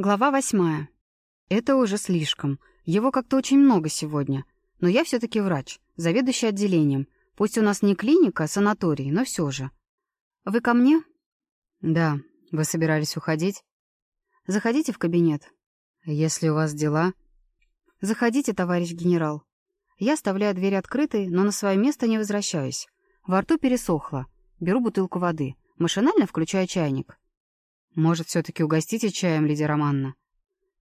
Глава восьмая. Это уже слишком. Его как-то очень много сегодня. Но я все-таки врач, заведующий отделением. Пусть у нас не клиника, а санаторий, но все же. Вы ко мне? Да. Вы собирались уходить? Заходите в кабинет. Если у вас дела... Заходите, товарищ генерал. Я оставляю дверь открытой, но на свое место не возвращаюсь. Во рту пересохло. Беру бутылку воды. Машинально включаю чайник. Может, все-таки угостите чаем, Лидия Романна?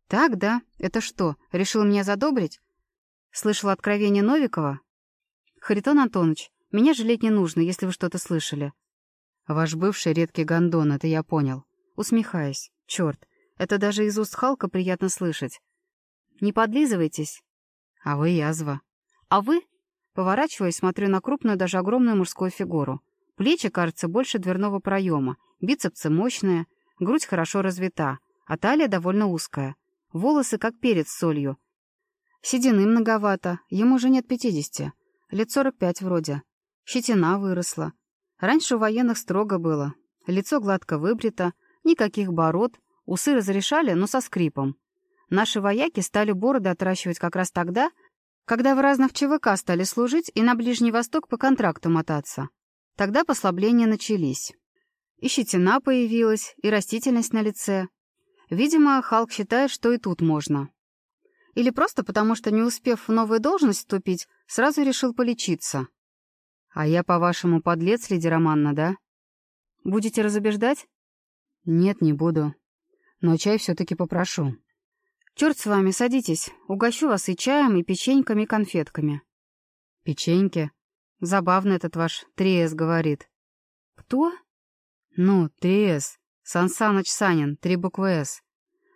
Так, да. Это что, решил меня задобрить? Слышал откровение Новикова? Харитон Антонович, меня жалеть не нужно, если вы что-то слышали. Ваш бывший редкий гондон, это я понял. Усмехаясь. Черт, это даже из уст Халка приятно слышать. Не подлизывайтесь. А вы язва. А вы? Поворачиваясь, смотрю на крупную, даже огромную мужскую фигуру. Плечи, кажется, больше дверного проема, бицепсы мощные, Грудь хорошо развита, а талия довольно узкая. Волосы как перец с солью. Седины многовато, ему уже нет пятидесяти. Лет сорок пять вроде. Щетина выросла. Раньше у военных строго было. Лицо гладко выбрито, никаких бород, усы разрешали, но со скрипом. Наши вояки стали бороды отращивать как раз тогда, когда в разных ЧВК стали служить и на Ближний Восток по контракту мотаться. Тогда послабления начались. И щетина появилась, и растительность на лице. Видимо, Халк считает, что и тут можно. Или просто потому, что, не успев в новую должность вступить, сразу решил полечиться. А я, по-вашему, подлец, Лидия Романна, да? Будете разубеждать? Нет, не буду. Но чай все-таки попрошу. Черт с вами, садитесь. Угощу вас и чаем, и печеньками, и конфетками. Печеньки? Забавно этот ваш Триес говорит. Кто? «Ну, три С. Сан Саныч Санин, три буквы С».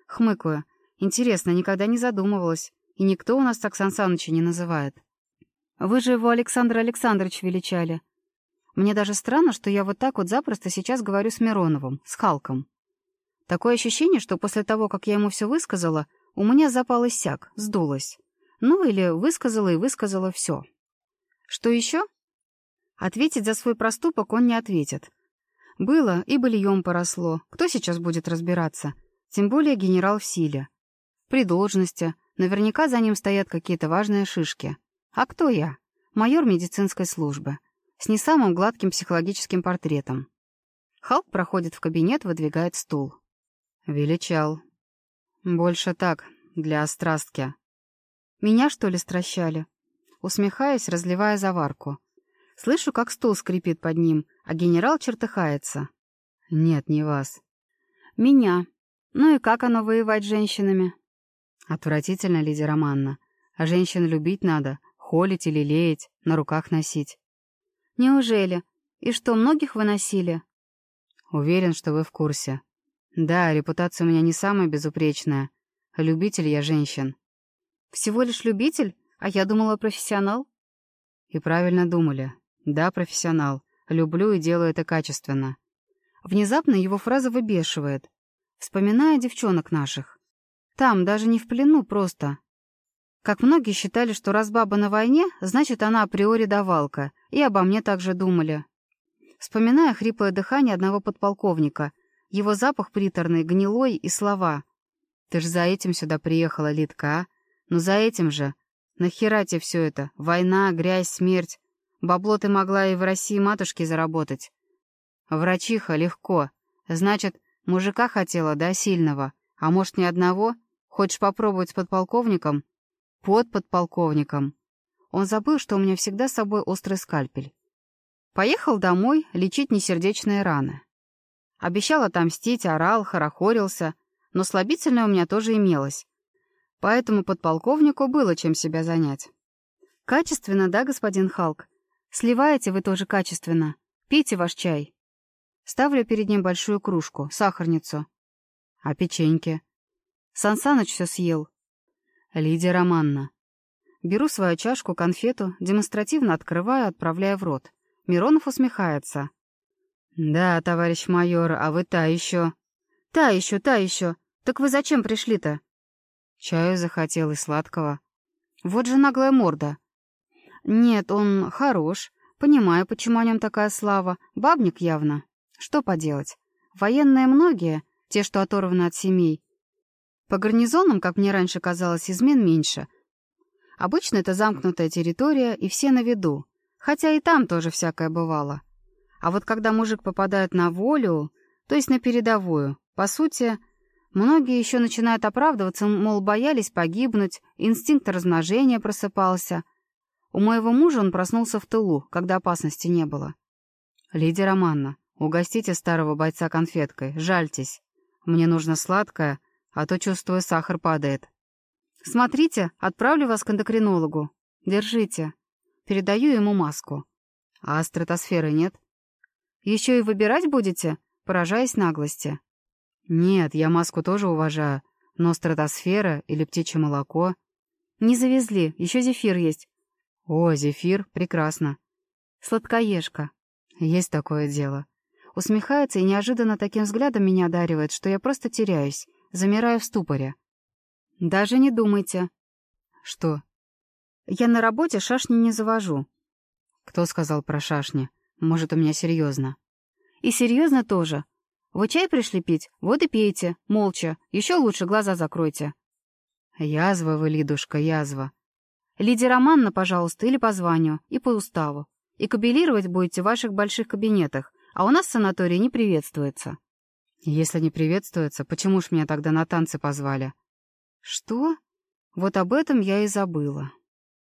Хмыкаю. Интересно, никогда не задумывалась. И никто у нас так Сан Саныча не называет. Вы же его Александр Александрович величали. Мне даже странно, что я вот так вот запросто сейчас говорю с Мироновым, с Халком. Такое ощущение, что после того, как я ему все высказала, у меня запал иссяк, сдулось. Ну, или высказала и высказала все. Что еще? Ответить за свой проступок он не ответит. Было и быльем поросло. Кто сейчас будет разбираться? Тем более генерал в силе. При должности. Наверняка за ним стоят какие-то важные шишки. А кто я? Майор медицинской службы. С не самым гладким психологическим портретом. Халк проходит в кабинет, выдвигает стул. Величал. Больше так, для острастки. Меня, что ли, стращали? Усмехаясь, разливая заварку. Слышу, как стул скрипит под ним, а генерал чертыхается. «Нет, не вас». «Меня. Ну и как оно воевать с женщинами?» «Отвратительно, Лидия Романна. А женщин любить надо, холить или леять, на руках носить». «Неужели? И что, многих выносили?» «Уверен, что вы в курсе. Да, репутация у меня не самая безупречная. Любитель я женщин». «Всего лишь любитель? А я думала, профессионал?» «И правильно думали. Да, профессионал. Люблю и делаю это качественно. Внезапно его фраза выбешивает. Вспоминая девчонок наших. Там, даже не в плену, просто. Как многие считали, что раз баба на войне, значит, она априори давалка, и обо мне также думали. Вспоминая хриплое дыхание одного подполковника, его запах приторный, гнилой и слова. «Ты ж за этим сюда приехала, Литка, а? Ну за этим же. Нахера тебе все это? Война, грязь, смерть. Бабло ты могла и в России матушки заработать. Врачиха, легко. Значит, мужика хотела, да, сильного? А может, ни одного? Хочешь попробовать с подполковником? Под подполковником. Он забыл, что у меня всегда с собой острый скальпель. Поехал домой лечить несердечные раны. Обещал отомстить, орал, хорохорился, но слабительное у меня тоже имелось. Поэтому подполковнику было чем себя занять. Качественно, да, господин Халк? Сливаете вы тоже качественно. Пейте ваш чай. Ставлю перед ним большую кружку, сахарницу. А печеньки? Сансаныч все съел. Лидия Романна. Беру свою чашку, конфету, демонстративно открываю, отправляя в рот. Миронов усмехается. «Да, товарищ майор, а вы та еще». «Та еще, та еще. Так вы зачем пришли-то?» Чаю захотел и сладкого. Вот же наглая морда. Нет, он хорош. Понимаю, почему о нем такая слава. Бабник явно. Что поделать? Военные многие, те, что оторваны от семей. По гарнизонам, как мне раньше казалось, измен меньше. Обычно это замкнутая территория, и все на виду. Хотя и там тоже всякое бывало. А вот когда мужик попадает на волю, то есть на передовую, по сути, многие еще начинают оправдываться, мол, боялись погибнуть, инстинкт размножения просыпался. У моего мужа он проснулся в тылу, когда опасности не было. «Лидия Романна, угостите старого бойца конфеткой, жальтесь. Мне нужно сладкое, а то, чувствую, сахар падает. Смотрите, отправлю вас к эндокринологу. Держите. Передаю ему маску. А стратосферы нет? Еще и выбирать будете, поражаясь наглости? Нет, я маску тоже уважаю, но стратосфера или птичье молоко... Не завезли, еще зефир есть. О, зефир, прекрасно. Сладкоежка. Есть такое дело. Усмехается и неожиданно таким взглядом меня одаривает, что я просто теряюсь замираю в ступоре. «Даже не думайте». «Что?» «Я на работе шашни не завожу». «Кто сказал про шашни? Может, у меня серьезно?» «И серьезно тоже. Вы чай пришли пить? Вот и пейте, молча. Еще лучше глаза закройте». «Язва вы, Лидушка, язва». «Лидия Романна, пожалуйста, или по званию, и по уставу. И кабелировать будете в ваших больших кабинетах, а у нас в санатории не приветствуется». Если не приветствуется, почему ж меня тогда на танцы позвали? Что? Вот об этом я и забыла.